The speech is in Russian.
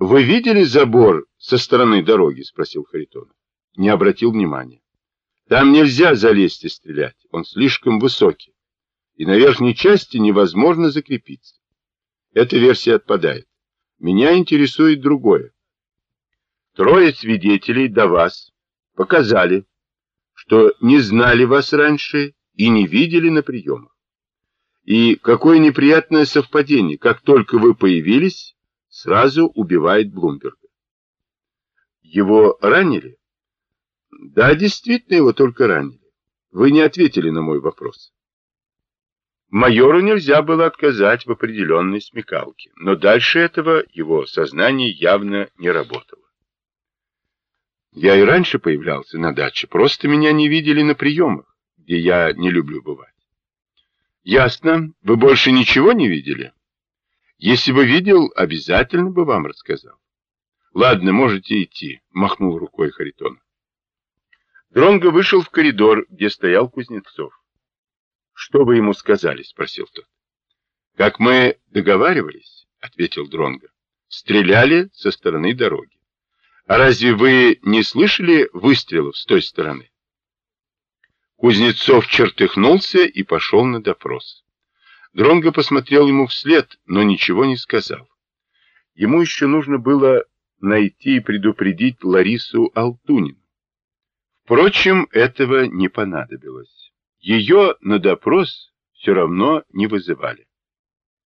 Вы видели забор со стороны дороги? Спросил Харитонов. Не обратил внимания. Там нельзя залезть и стрелять. Он слишком высокий. И на верхней части невозможно закрепиться. Эта версия отпадает. Меня интересует другое. Трое свидетелей до вас показали, что не знали вас раньше и не видели на приемах. И какое неприятное совпадение, как только вы появились, сразу убивает Блумберга. Его ранили? Да, действительно, его только ранили. Вы не ответили на мой вопрос. Майору нельзя было отказать в определенной смекалке, но дальше этого его сознание явно не работало. Я и раньше появлялся на даче, просто меня не видели на приемах, где я не люблю бывать. Ясно, вы больше ничего не видели? Если бы видел, обязательно бы вам рассказал. Ладно, можете идти, махнул рукой Харитон. Дронго вышел в коридор, где стоял Кузнецов. Что вы ему сказали? спросил тот. Как мы договаривались, ответил Дронго. Стреляли со стороны дороги. А разве вы не слышали выстрелов с той стороны? Кузнецов чертыхнулся и пошел на допрос. Дронго посмотрел ему вслед, но ничего не сказал. Ему еще нужно было найти и предупредить Ларису Алтунину. Впрочем, этого не понадобилось. Ее на допрос все равно не вызывали.